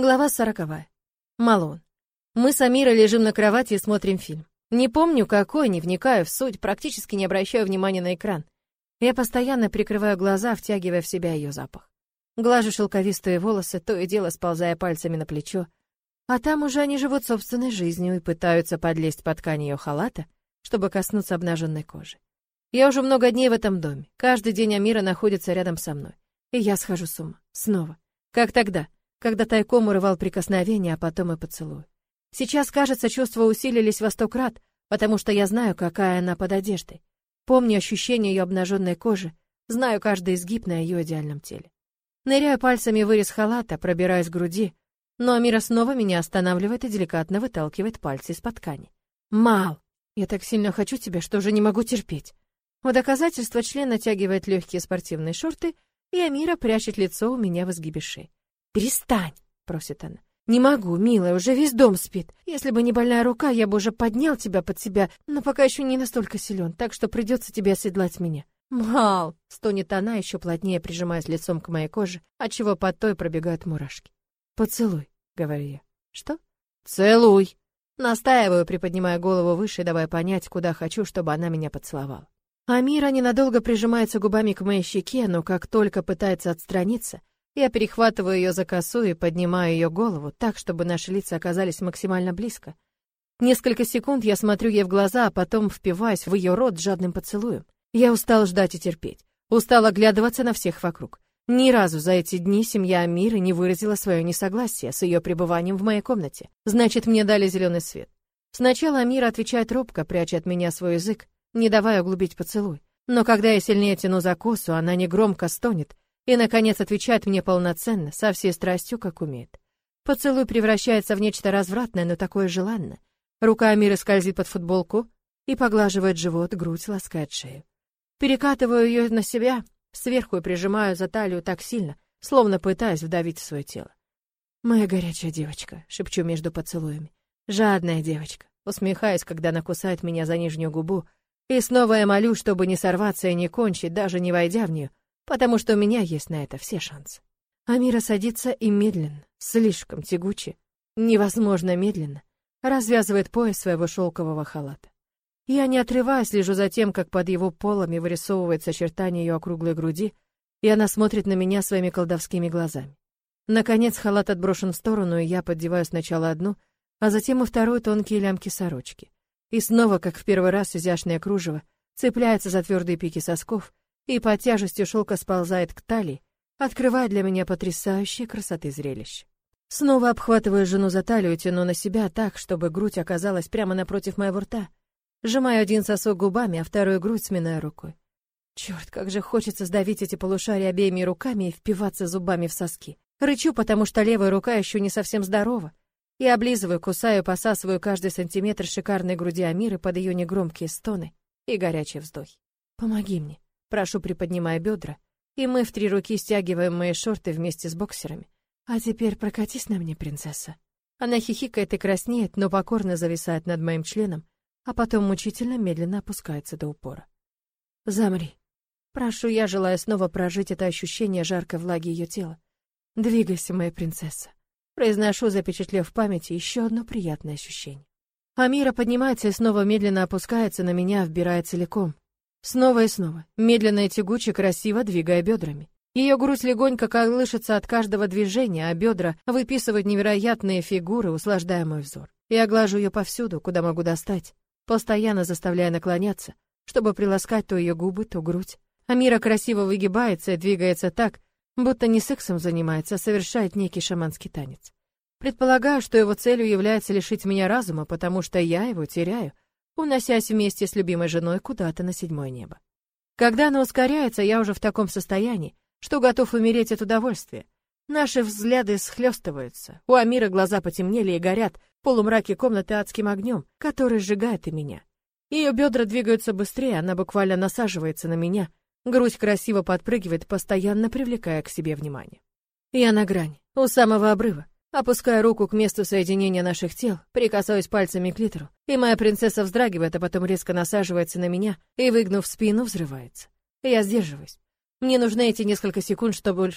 Глава сороковая. Малон. Мы с Амирой лежим на кровати и смотрим фильм. Не помню какой, не вникаю в суть, практически не обращаю внимания на экран. Я постоянно прикрываю глаза, втягивая в себя ее запах. Глажу шелковистые волосы, то и дело сползая пальцами на плечо. А там уже они живут собственной жизнью и пытаются подлезть под ткань ее халата, чтобы коснуться обнаженной кожи. Я уже много дней в этом доме. Каждый день Амира находится рядом со мной. И я схожу с ума. Снова. Как тогда когда тайком урывал прикосновение, а потом и поцелуй. Сейчас, кажется, чувства усилились во сто крат, потому что я знаю, какая она под одеждой. Помню ощущение ее обнаженной кожи, знаю каждый изгиб на ее идеальном теле. Ныряю пальцами в вырез халата, пробираюсь к груди, но Амира снова меня останавливает и деликатно выталкивает пальцы из-под ткани. «Мал! Я так сильно хочу тебя, что уже не могу терпеть!» В доказательство член натягивает легкие спортивные шорты, и Амира прячет лицо у меня в изгибе шеи. «Перестань!» — просит она. «Не могу, милая, уже весь дом спит. Если бы не больная рука, я бы уже поднял тебя под себя, но пока еще не настолько силен, так что придется тебе оседлать меня». «Мал!» — стонет она, еще плотнее прижимаясь лицом к моей коже, отчего под той пробегают мурашки. «Поцелуй», — говорю я. «Что?» «Целуй!» Настаиваю, приподнимая голову выше, давая понять, куда хочу, чтобы она меня поцеловала. Амира ненадолго прижимается губами к моей щеке, но как только пытается отстраниться, я перехватываю ее за косу и поднимаю ее голову так, чтобы наши лица оказались максимально близко. Несколько секунд я смотрю ей в глаза, а потом впиваюсь в ее рот жадным поцелуем. Я устал ждать и терпеть. Устал оглядываться на всех вокруг. Ни разу за эти дни семья Амиры не выразила свое несогласие с ее пребыванием в моей комнате. Значит, мне дали зеленый свет. Сначала Амира отвечает робко, пряча от меня свой язык, не давая углубить поцелуй. Но когда я сильнее тяну за косу, она негромко стонет, и, наконец, отвечает мне полноценно, со всей страстью, как умеет. Поцелуй превращается в нечто развратное, но такое желанное. Рука Амиры скользит под футболку и поглаживает живот, грудь, ласкает шею. Перекатываю ее на себя, сверху и прижимаю за талию так сильно, словно пытаясь вдавить в свое тело. «Моя горячая девочка», — шепчу между поцелуями. «Жадная девочка», усмехаясь, когда она кусает меня за нижнюю губу, и снова я молю, чтобы не сорваться и не кончить, даже не войдя в нее, потому что у меня есть на это все шансы. Амира садится и медленно, слишком тягуче, невозможно медленно, развязывает пояс своего шелкового халата. Я, не отрываясь, лежу за тем, как под его полами вырисовывается очертание ее округлой груди, и она смотрит на меня своими колдовскими глазами. Наконец халат отброшен в сторону, и я поддеваю сначала одну, а затем и вторую тонкие лямки сорочки. И снова, как в первый раз, изящное кружево цепляется за твердые пики сосков, и под тяжестью шелка сползает к талии, открывая для меня потрясающей красоты зрелище. Снова обхватываю жену за талию тяну на себя так, чтобы грудь оказалась прямо напротив моего рта. Сжимаю один сосок губами, а вторую грудь сминая рукой. Черт, как же хочется сдавить эти полушария обеими руками и впиваться зубами в соски. Рычу, потому что левая рука еще не совсем здорова. И облизываю, кусаю, посасываю каждый сантиметр шикарной груди Амиры под ее негромкие стоны и горячие вздохи. Помоги мне. Прошу, приподнимая бедра, и мы в три руки стягиваем мои шорты вместе с боксерами. А теперь прокатись на мне, принцесса. Она хихикает и краснеет, но покорно зависает над моим членом, а потом мучительно медленно опускается до упора. Замри. Прошу я, желая снова прожить это ощущение жаркой влаги ее тела. Двигайся, моя принцесса. Произношу, запечатлев в памяти еще одно приятное ощущение. Амира поднимается и снова медленно опускается на меня, вбирая целиком, Снова и снова, медленно и тягуче, красиво двигая бедрами. Ее грудь легонько колышется от каждого движения, а бедра выписывают невероятные фигуры, услаждая мой взор. Я глажу ее повсюду, куда могу достать, постоянно заставляя наклоняться, чтобы приласкать то ее губы, то грудь. Амира красиво выгибается и двигается так, будто не сексом занимается, а совершает некий шаманский танец. Предполагаю, что его целью является лишить меня разума, потому что я его теряю, уносясь вместе с любимой женой куда-то на седьмое небо. Когда она ускоряется, я уже в таком состоянии, что готов умереть от удовольствия. Наши взгляды схлестываются. У Амира глаза потемнели и горят в полумраке комнаты адским огнем, который сжигает и меня. Ее бедра двигаются быстрее, она буквально насаживается на меня. Грудь красиво подпрыгивает, постоянно привлекая к себе внимание. Я на грани, у самого обрыва. Опускаю руку к месту соединения наших тел, прикасаюсь пальцами к литеру, и моя принцесса вздрагивает, а потом резко насаживается на меня и, выгнув спину, взрывается. Я сдерживаюсь. Мне нужны эти несколько секунд, чтобы,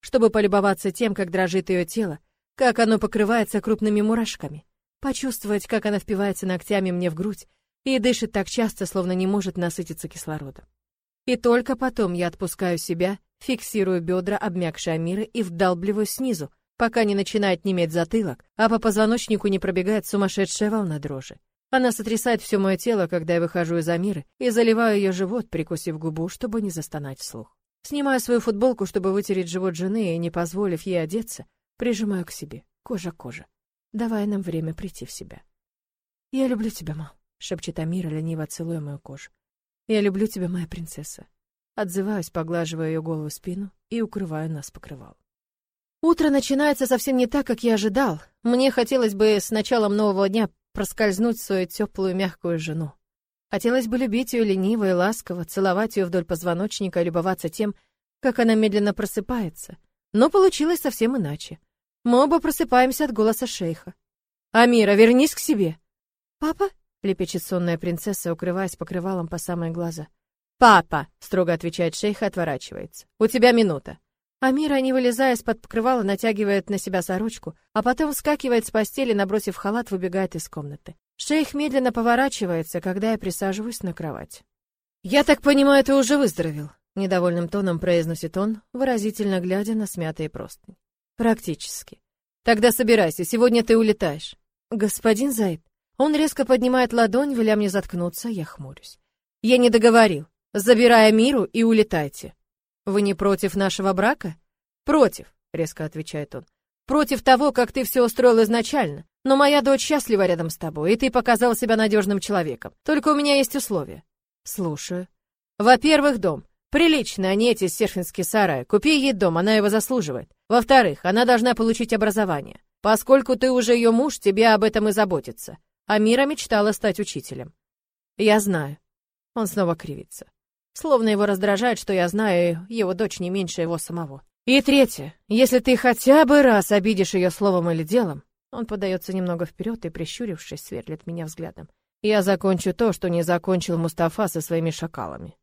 чтобы полюбоваться тем, как дрожит ее тело, как оно покрывается крупными мурашками, почувствовать, как она впивается ногтями мне в грудь и дышит так часто, словно не может насытиться кислородом. И только потом я отпускаю себя, фиксирую бедра обмякшей Амиры и вдалбливаю снизу, пока не начинает неметь затылок, а по позвоночнику не пробегает сумасшедшая волна дрожи. Она сотрясает все мое тело, когда я выхожу из Амиры и заливаю ее живот, прикусив губу, чтобы не застонать вслух. Снимаю свою футболку, чтобы вытереть живот жены, и, не позволив ей одеться, прижимаю к себе, кожа к коже, давая нам время прийти в себя. «Я люблю тебя, мам», — шепчет Амира, лениво целуя мою кожу. «Я люблю тебя, моя принцесса». Отзываюсь, поглаживая ее голову спину и укрываю нас покрывалом. Утро начинается совсем не так, как я ожидал. Мне хотелось бы с началом нового дня проскользнуть свою теплую мягкую жену. Хотелось бы любить ее лениво и ласково, целовать ее вдоль позвоночника и любоваться тем, как она медленно просыпается. Но получилось совсем иначе. Мы оба просыпаемся от голоса шейха. «Амира, вернись к себе!» «Папа?» — лепечет сонная принцесса, укрываясь покрывалом по самые глаза. «Папа!» — строго отвечает шейх и отворачивается. «У тебя минута». Амира, не вылезая из-под покрывала, натягивает на себя сорочку, а потом вскакивает с постели, набросив халат, выбегает из комнаты. Шейх медленно поворачивается, когда я присаживаюсь на кровать. «Я так понимаю, ты уже выздоровел», — недовольным тоном произносит он, выразительно глядя на смятые простыни. «Практически. Тогда собирайся, сегодня ты улетаешь». «Господин Зайд». Он резко поднимает ладонь, веля мне заткнуться, я хмурюсь. «Я не договорил. Забирая миру и улетайте». Вы не против нашего брака? Против, резко отвечает он. Против того, как ты все устроил изначально. Но моя дочь счастлива рядом с тобой, и ты показал себя надежным человеком. Только у меня есть условия. Слушаю. Во-первых, дом. Приличный, а не эти серфинские сараи. Купи ей дом, она его заслуживает. Во-вторых, она должна получить образование. Поскольку ты уже ее муж, тебе об этом и заботиться. А Мира мечтала стать учителем. Я знаю. Он снова кривится. Словно его раздражает, что я знаю его дочь не меньше его самого. И третье. Если ты хотя бы раз обидишь ее словом или делом, он подается немного вперед и, прищурившись, сверлит меня взглядом. Я закончу то, что не закончил Мустафа со своими шакалами.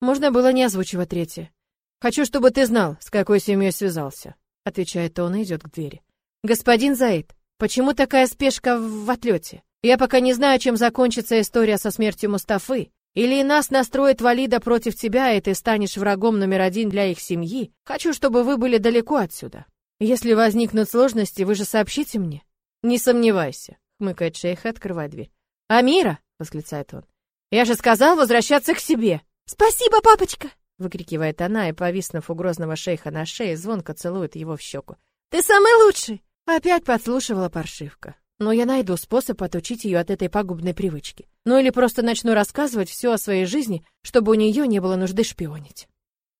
Можно было не озвучивать третье. Хочу, чтобы ты знал, с какой семьей связался, отвечает он и идет к двери. Господин Заид, почему такая спешка в, отлете? Я пока не знаю, чем закончится история со смертью Мустафы, или нас настроит Валида против тебя, и ты станешь врагом номер один для их семьи. Хочу, чтобы вы были далеко отсюда. Если возникнут сложности, вы же сообщите мне. Не сомневайся, хмыкает шейх и открывает дверь. Амира, восклицает он. Я же сказал возвращаться к себе. Спасибо, папочка, выкрикивает она и, повиснув у грозного шейха на шее, звонко целует его в щеку. Ты самый лучший. Опять подслушивала паршивка но я найду способ отучить ее от этой пагубной привычки. Ну или просто начну рассказывать все о своей жизни, чтобы у нее не было нужды шпионить.